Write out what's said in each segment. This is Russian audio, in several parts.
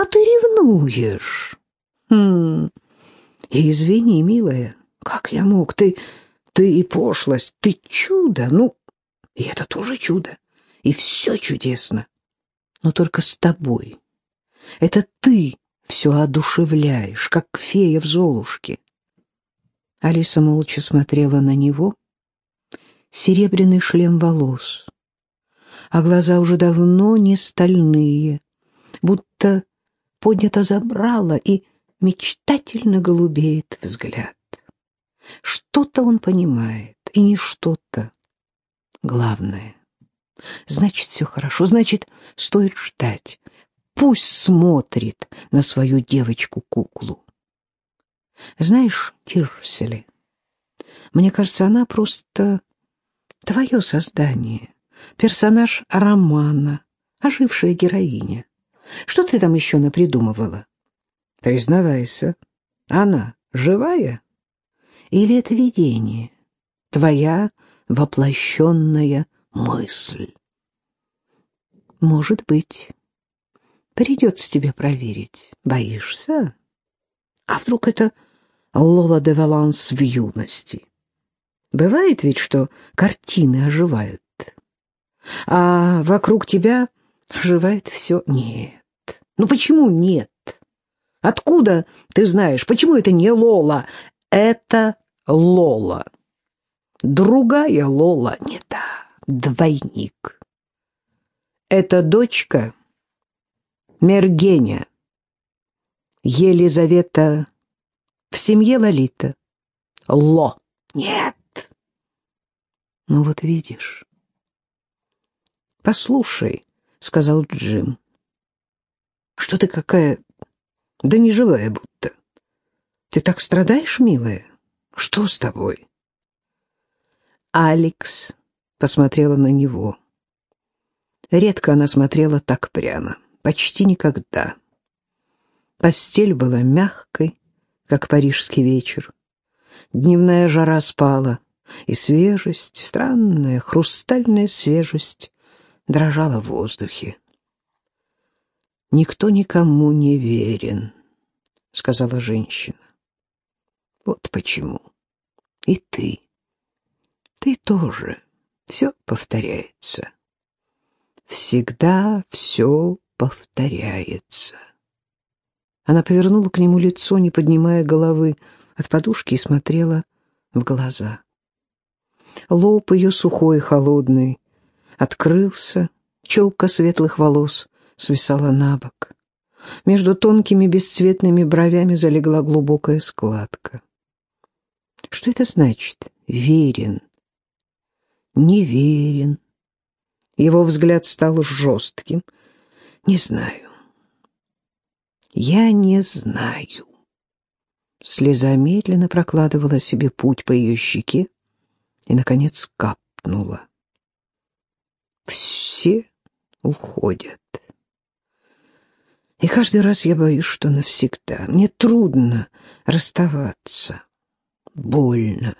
А ты ревнуешь. Хм, извини, милая, как я мог? Ты, ты и пошлость, ты чудо, ну, и это тоже чудо, и все чудесно. Но только с тобой. Это ты все одушевляешь, как фея в Золушке. Алиса молча смотрела на него. Серебряный шлем волос, а глаза уже давно не стальные, будто поднято забрало и мечтательно голубеет взгляд. Что-то он понимает, и не что-то. Главное. Значит, все хорошо, значит, стоит ждать. Пусть смотрит на свою девочку-куклу. Знаешь, Тирсели, мне кажется, она просто твое создание, персонаж романа, ожившая героиня. Что ты там еще напридумывала? Признавайся, она живая? Или это видение, твоя воплощенная мысль? Может быть. Придется тебе проверить. Боишься? А вдруг это Лола де Валанс в юности? Бывает ведь, что картины оживают. А вокруг тебя оживает все? Нет. Ну почему нет? Откуда ты знаешь, почему это не Лола? Это Лола. Другая Лола не та, двойник. Это дочка Мергеня, Елизавета в семье Лолита. Ло. Нет. Ну вот видишь. Послушай, сказал Джим. Что ты какая... Да не живая будто. Ты так страдаешь, милая? Что с тобой? Алекс посмотрела на него. Редко она смотрела так прямо, почти никогда. Постель была мягкой, как парижский вечер. Дневная жара спала, и свежесть, странная хрустальная свежесть, дрожала в воздухе. «Никто никому не верен», — сказала женщина. «Вот почему. И ты. Ты тоже. Все повторяется. Всегда все повторяется». Она повернула к нему лицо, не поднимая головы от подушки, и смотрела в глаза. Лоб ее сухой и холодный открылся, челка светлых волос свисала на бок. Между тонкими бесцветными бровями залегла глубокая складка. Что это значит? Верен. Неверен. Его взгляд стал жестким. Не знаю. Я не знаю. Слеза медленно прокладывала себе путь по ее щеке и, наконец, капнула. Все уходят. И каждый раз я боюсь, что навсегда. Мне трудно расставаться. Больно.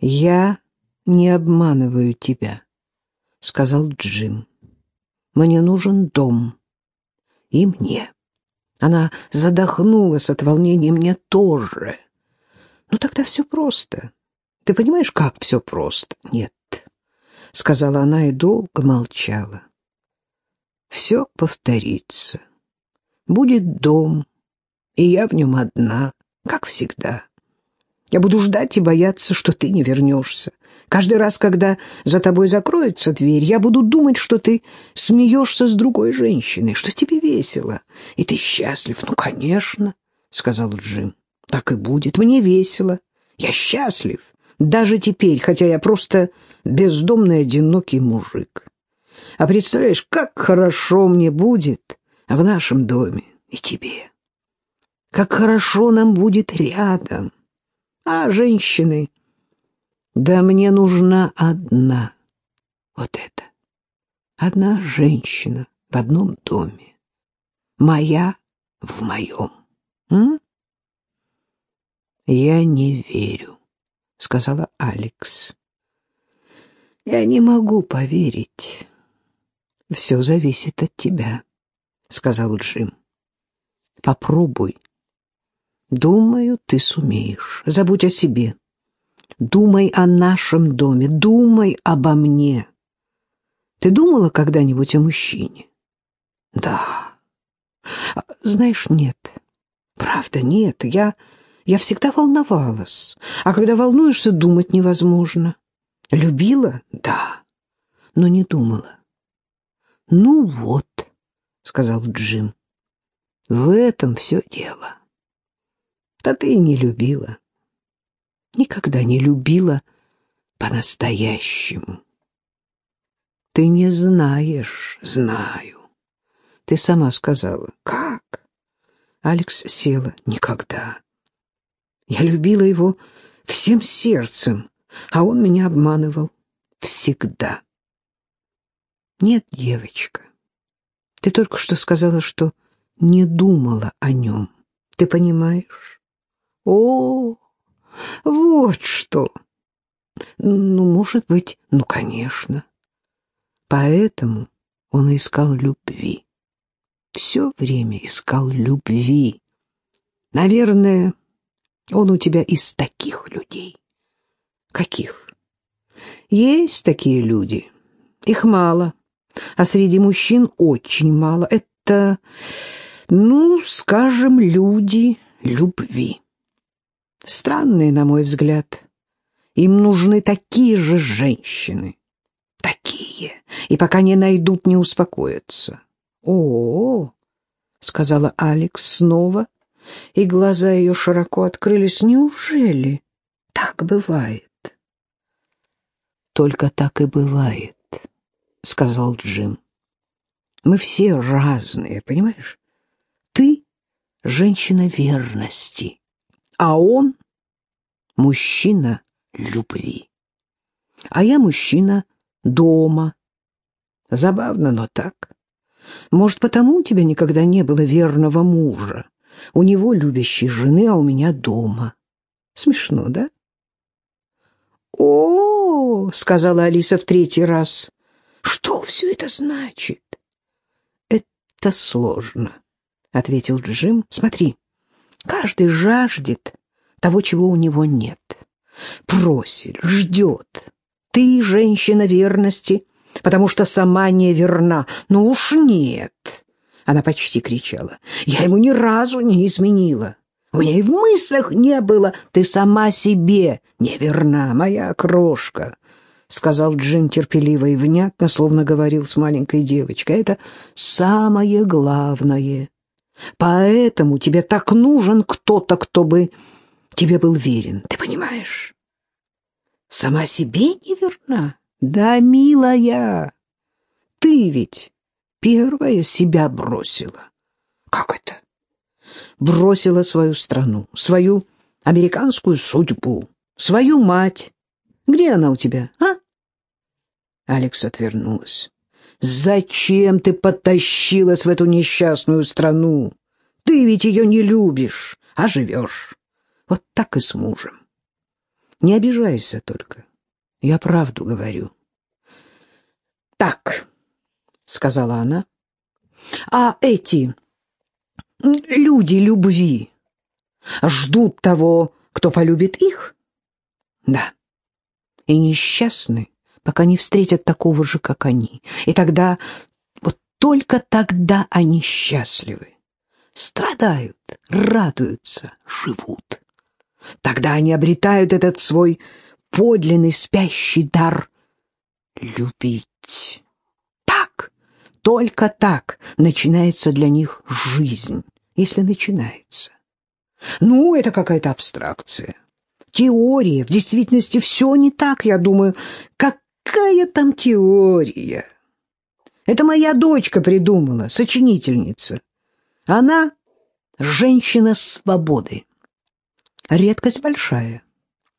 Я не обманываю тебя, — сказал Джим. Мне нужен дом. И мне. Она задохнулась от волнения. Мне тоже. Ну тогда все просто. Ты понимаешь, как все просто? Нет, — сказала она и долго молчала. Все повторится. Будет дом, и я в нем одна, как всегда. Я буду ждать и бояться, что ты не вернешься. Каждый раз, когда за тобой закроется дверь, я буду думать, что ты смеешься с другой женщиной, что тебе весело, и ты счастлив. Ну, конечно, — сказал Джим. Так и будет. Мне весело. Я счастлив. Даже теперь, хотя я просто бездомный одинокий мужик. А представляешь, как хорошо мне будет в нашем доме и тебе. Как хорошо нам будет рядом. А женщины... Да мне нужна одна. Вот это. Одна женщина в одном доме. Моя в моем. М? Я не верю, сказала Алекс. Я не могу поверить. Все зависит от тебя. — сказал Джим. Попробуй. Думаю, ты сумеешь. Забудь о себе. Думай о нашем доме, думай обо мне. Ты думала когда-нибудь о мужчине? Да. А, знаешь, нет. Правда, нет. Я, я всегда волновалась. А когда волнуешься, думать невозможно. Любила? Да. Но не думала. Ну вот, сказал Джим. В этом все дело. Да ты и не любила. Никогда не любила по-настоящему. Ты не знаешь, знаю. Ты сама сказала. Как? Алекс села. Никогда. Я любила его всем сердцем, а он меня обманывал. Всегда. Нет, девочка, ты только что сказала, что не думала о нем. Ты понимаешь? О, вот что! Ну, может быть, ну, конечно. Поэтому он искал любви. Все время искал любви. Наверное, он у тебя из таких людей. Каких? Есть такие люди. Их мало. А среди мужчин очень мало. Это, ну, скажем, люди любви. Странные, на мой взгляд. Им нужны такие же женщины. Такие. И пока не найдут, не успокоятся. О, -о, -о сказала Алекс снова, и глаза ее широко открылись. Неужели так бывает? Только так и бывает, сказал Джим. Мы все разные, понимаешь? Ты женщина верности, а он мужчина любви. А я мужчина дома. Забавно, но так. Может, потому у тебя никогда не было верного мужа? У него любящей жены, а у меня дома. Смешно, да? О, сказала Алиса в третий раз. Что все это значит? Это сложно, ответил Джим. Смотри, каждый жаждет того, чего у него нет. Просит, ждет. Ты женщина верности, потому что сама не верна. Ну уж нет. Она почти кричала. Я ему ни разу не изменила. У меня и в мыслях не было. Ты сама себе не верна, моя крошка, — сказал Джим терпеливо и внятно, словно говорил с маленькой девочкой. Это самое главное. Поэтому тебе так нужен кто-то, кто бы тебе был верен. Ты понимаешь? Сама себе не верна. Да, милая, ты ведь первая себя бросила. Как это? Бросила свою страну, свою американскую судьбу, свою мать. Где она у тебя, а? Алекс отвернулась. Зачем ты потащилась в эту несчастную страну? Ты ведь ее не любишь, а живешь. Вот так и с мужем. Не обижайся только. Я правду говорю. Так, сказала она. А эти люди любви ждут того, кто полюбит их? Да. И несчастны, пока не встретят такого же, как они. И тогда, вот только тогда они счастливы. Страдают, радуются, живут. Тогда они обретают этот свой подлинный спящий дар любить. Так, только так начинается для них жизнь, если начинается. Ну, это какая-то абстракция. Теория. В действительности все не так, я думаю. Какая там теория? Это моя дочка придумала, сочинительница. Она женщина свободы. Редкость большая.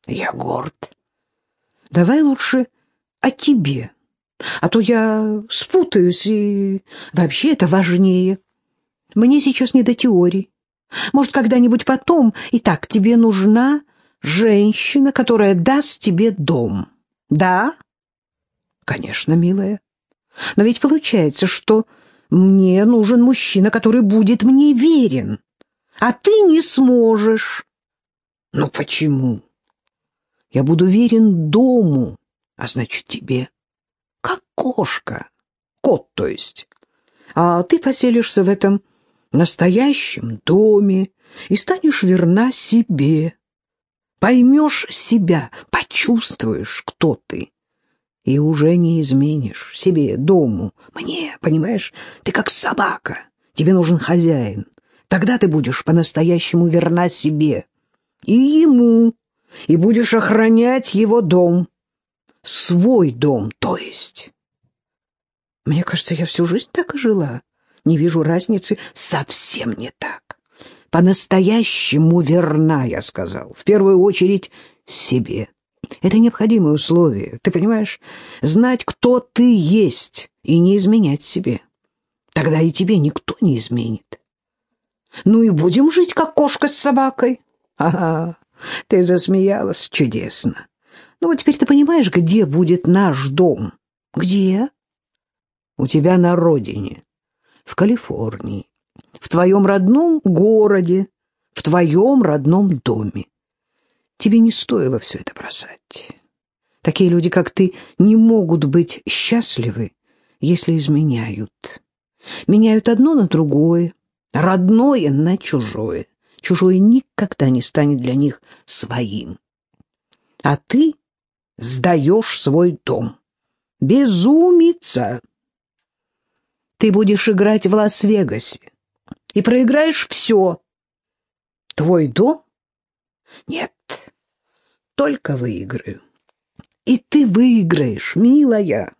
Я горд. Давай лучше о тебе, а то я спутаюсь, и вообще это важнее. Мне сейчас не до теорий. Может, когда-нибудь потом. И так, тебе нужна женщина, которая даст тебе дом. Да? Конечно, милая. Но ведь получается, что мне нужен мужчина, который будет мне верен. А ты не сможешь. Ну почему? Я буду верен дому, а значит тебе. Как кошка. Кот, то есть. А ты поселишься в этом настоящем доме и станешь верна себе. Поймешь себя, почувствуешь, кто ты. И уже не изменишь себе, дому, мне, понимаешь? Ты как собака, тебе нужен хозяин. Тогда ты будешь по-настоящему верна себе и ему, и будешь охранять его дом. Свой дом, то есть. Мне кажется, я всю жизнь так и жила. Не вижу разницы, совсем не так. По-настоящему верна, я сказал. В первую очередь себе. Это необходимое условие, ты понимаешь? Знать, кто ты есть, и не изменять себе. Тогда и тебе никто не изменит. Ну и будем жить, как кошка с собакой. Ага, ты засмеялась чудесно. Ну вот теперь ты понимаешь, где будет наш дом? Где? У тебя на родине, в Калифорнии, в твоем родном городе, в твоем родном доме. Тебе не стоило все это бросать. Такие люди, как ты, не могут быть счастливы, если изменяют. Меняют одно на другое, родное на чужое. Чужое никогда не станет для них своим. А ты сдаешь свой дом. Безумица! Ты будешь играть в Лас-Вегасе и проиграешь все. Твой дом? Нет, только выиграю. И ты выиграешь, милая.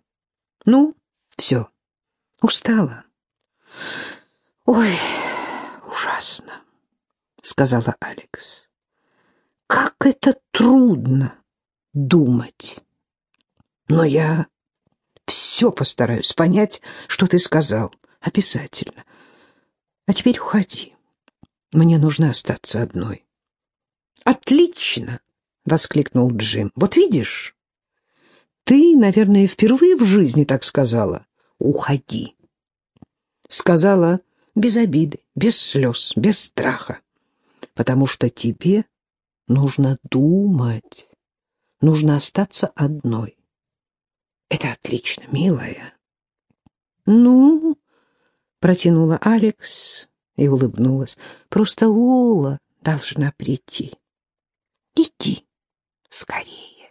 Ну, все, устала. Ой, ужасно, сказала Алекс. Как это трудно думать. Но я все постараюсь понять, что ты сказал. Обязательно. А теперь уходи. Мне нужно остаться одной. Отлично, воскликнул Джим. Вот видишь? Ты, наверное, впервые в жизни так сказала. Уходи. Сказала без обиды, без слез, без страха. Потому что тебе нужно думать. Нужно остаться одной. Это отлично, милая. Ну, протянула Алекс и улыбнулась. Просто Лола должна прийти. Иди скорее.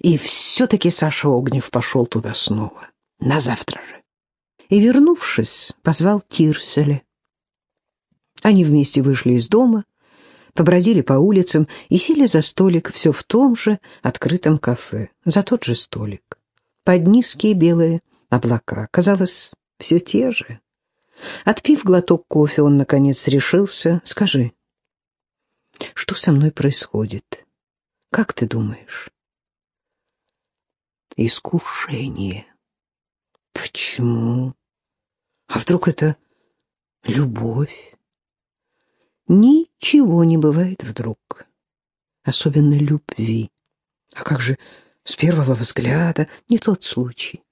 И все-таки Саша Огнев пошел туда снова, на завтра же. И, вернувшись, позвал Кирселя. Они вместе вышли из дома, побродили по улицам и сели за столик все в том же открытом кафе, за тот же столик под низкие белые облака. Казалось, все те же. Отпив глоток кофе, он, наконец, решился. «Скажи, что со мной происходит? Как ты думаешь?» «Искушение. Почему? А вдруг это любовь?» Ничего не бывает вдруг, особенно любви. А как же с первого взгляда не тот случай.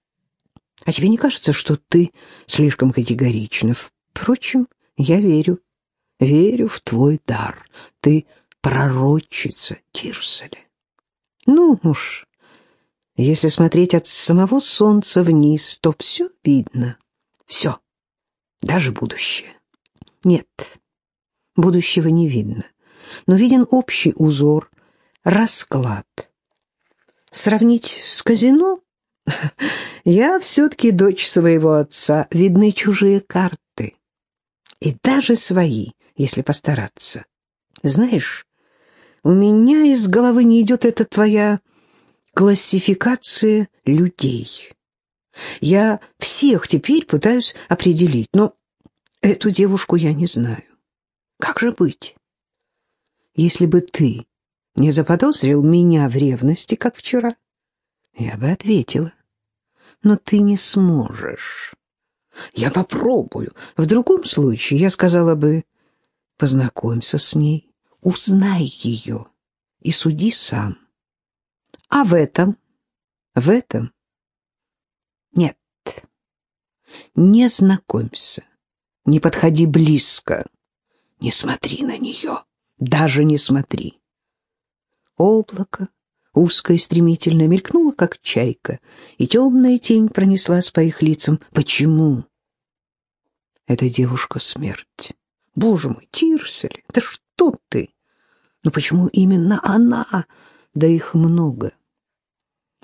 А тебе не кажется, что ты слишком категорична? Впрочем, я верю, верю в твой дар. Ты пророчица Тирселя. Ну уж, если смотреть от самого солнца вниз, то все видно. Все, даже будущее. Нет, будущего не видно, но виден общий узор, расклад — Сравнить с казино? Я все-таки дочь своего отца, видны чужие карты. И даже свои, если постараться. Знаешь, у меня из головы не идет эта твоя классификация людей. Я всех теперь пытаюсь определить, но эту девушку я не знаю. Как же быть? Если бы ты не заподозрил меня в ревности, как вчера, я бы ответила. Но ты не сможешь. Я попробую. В другом случае я сказала бы, познакомься с ней, узнай ее и суди сам. А в этом, в этом нет. Не знакомься, не подходи близко, Не смотри на нее, даже не смотри. Облако, узкое и стремительно, мелькнуло, как чайка, и темная тень пронеслась по их лицам. Почему? Эта девушка смерть. Боже мой, Тирсель, да что ты? Но почему именно она? Да их много.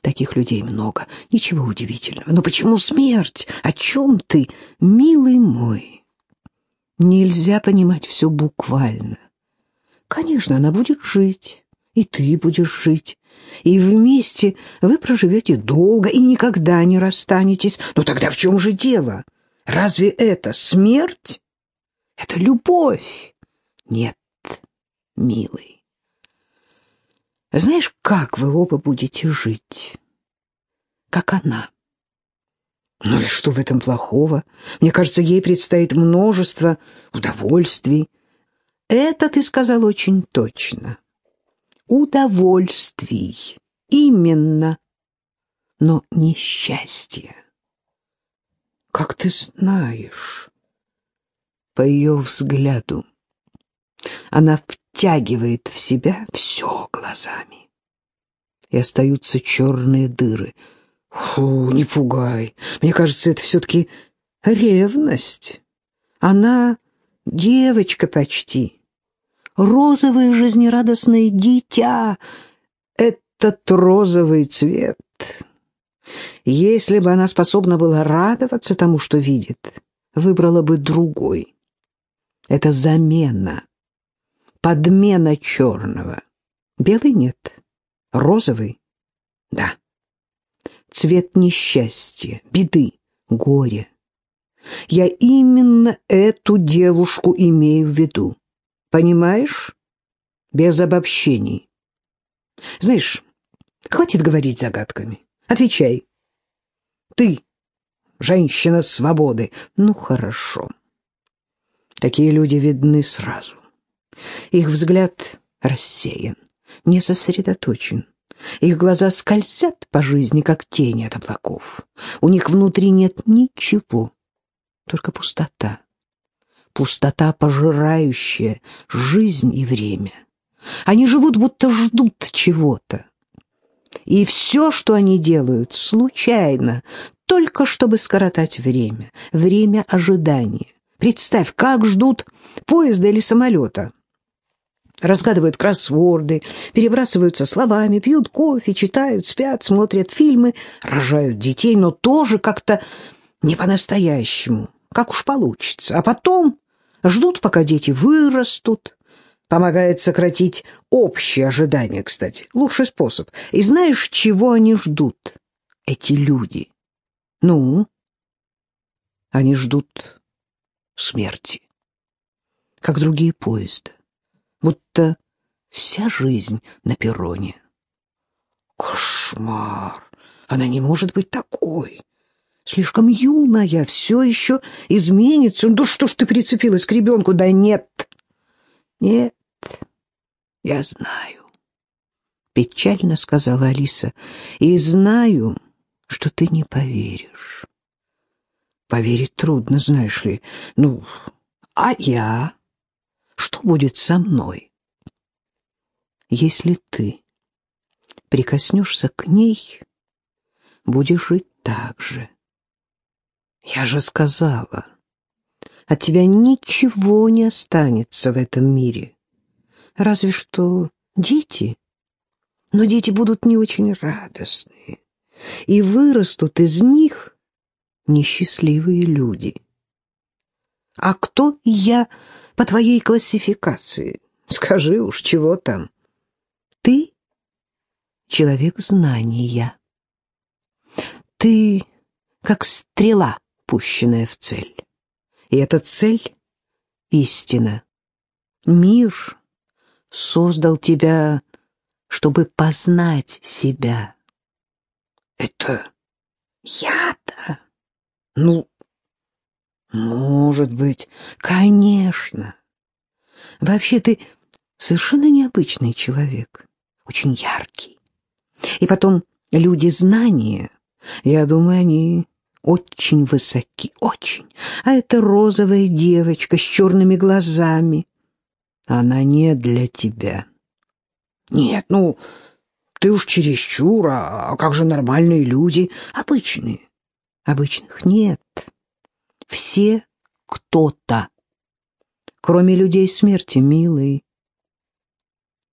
Таких людей много. Ничего удивительного. Но почему смерть? О чем ты, милый мой? Нельзя понимать все буквально. Конечно, она будет жить, и ты будешь жить, и вместе вы проживете долго и никогда не расстанетесь. Но тогда в чем же дело? Разве это смерть? Это любовь? Нет, милый. Знаешь, как вы оба будете жить? Как она. Ну и что в этом плохого? Мне кажется, ей предстоит множество удовольствий. Это ты сказал очень точно. Удовольствий. Именно. Но несчастье. Как ты знаешь? По ее взгляду. Она втягивает в себя все глазами. И остаются черные дыры — Фу, не пугай. Мне кажется, это все-таки ревность. Она девочка почти. Розовое жизнерадостное дитя. Этот розовый цвет. Если бы она способна была радоваться тому, что видит, выбрала бы другой. Это замена, подмена черного. Белый нет, розовый — да цвет несчастья, беды, горя. Я именно эту девушку имею в виду. Понимаешь? Без обобщений. Знаешь, хватит говорить загадками. Отвечай. Ты, женщина свободы. Ну, хорошо. Такие люди видны сразу. Их взгляд рассеян, не сосредоточен. Их глаза скользят по жизни, как тени от облаков. У них внутри нет ничего, только пустота. Пустота, пожирающая жизнь и время. Они живут, будто ждут чего-то. И все, что они делают, случайно, только чтобы скоротать время, время ожидания. Представь, как ждут поезда или самолета разгадывают кроссворды, перебрасываются словами, пьют кофе, читают, спят, смотрят фильмы, рожают детей, но тоже как-то не по-настоящему, как уж получится. А потом ждут, пока дети вырастут. Помогает сократить общие ожидания, кстати. Лучший способ. И знаешь, чего они ждут, эти люди? Ну, они ждут смерти, как другие поезда будто вся жизнь на перроне. Кошмар! Она не может быть такой. Слишком юная, все еще изменится. Ну что ж ты прицепилась к ребенку? Да нет, нет, я знаю. Печально сказала Алиса. И знаю, что ты не поверишь. Поверить трудно, знаешь ли. Ну, а я что будет со мной? Если ты прикоснешься к ней, будешь жить так же. Я же сказала, от тебя ничего не останется в этом мире. Разве что дети. Но дети будут не очень радостные. И вырастут из них несчастливые люди. А кто я по твоей классификации? Скажи уж, чего там? Ты человек знания. Ты как стрела, пущенная в цель. И эта цель — истина. Мир создал тебя, чтобы познать себя. Это я-то? Ну, может быть, конечно. Вообще ты совершенно необычный человек, очень яркий. И потом люди знания, я думаю, они очень высоки, очень. А эта розовая девочка с черными глазами, Она не для тебя. Нет, ну, ты уж чересчур, а как же нормальные люди? Обычные. Обычных нет. Все кто-то. Кроме людей смерти, милый.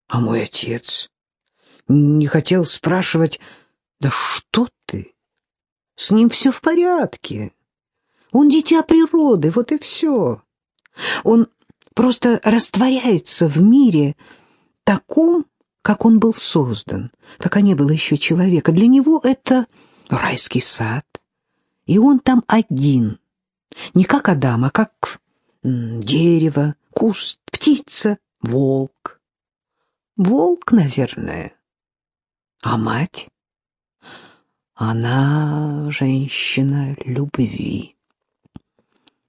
А мой отец не хотел спрашивать, да что ты? С ним все в порядке. Он дитя природы, вот и все. Он просто растворяется в мире таком, как он был создан, пока не было еще человека. Для него это райский сад, и он там один, не как Адам, а как дерево, куст, птица, волк. Волк, наверное. А мать? Она женщина любви.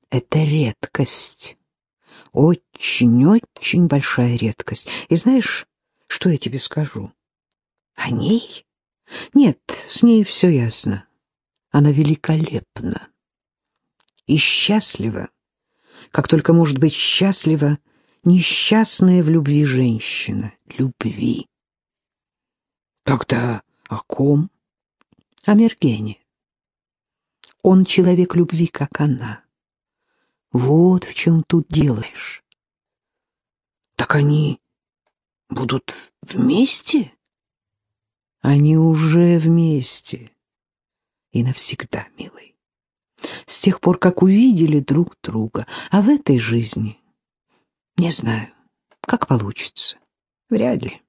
Это редкость. Очень-очень большая редкость. И знаешь, что я тебе скажу? О ней? Нет, с ней все ясно. Она великолепна. И счастлива, как только может быть счастлива несчастная в любви женщина. Любви. Тогда о ком? О Мергене. Он человек любви, как она. Вот в чем тут делаешь. Так они будут вместе? Они уже вместе. И навсегда, милый. С тех пор, как увидели друг друга. А в этой жизни, не знаю, как получится. Вряд ли.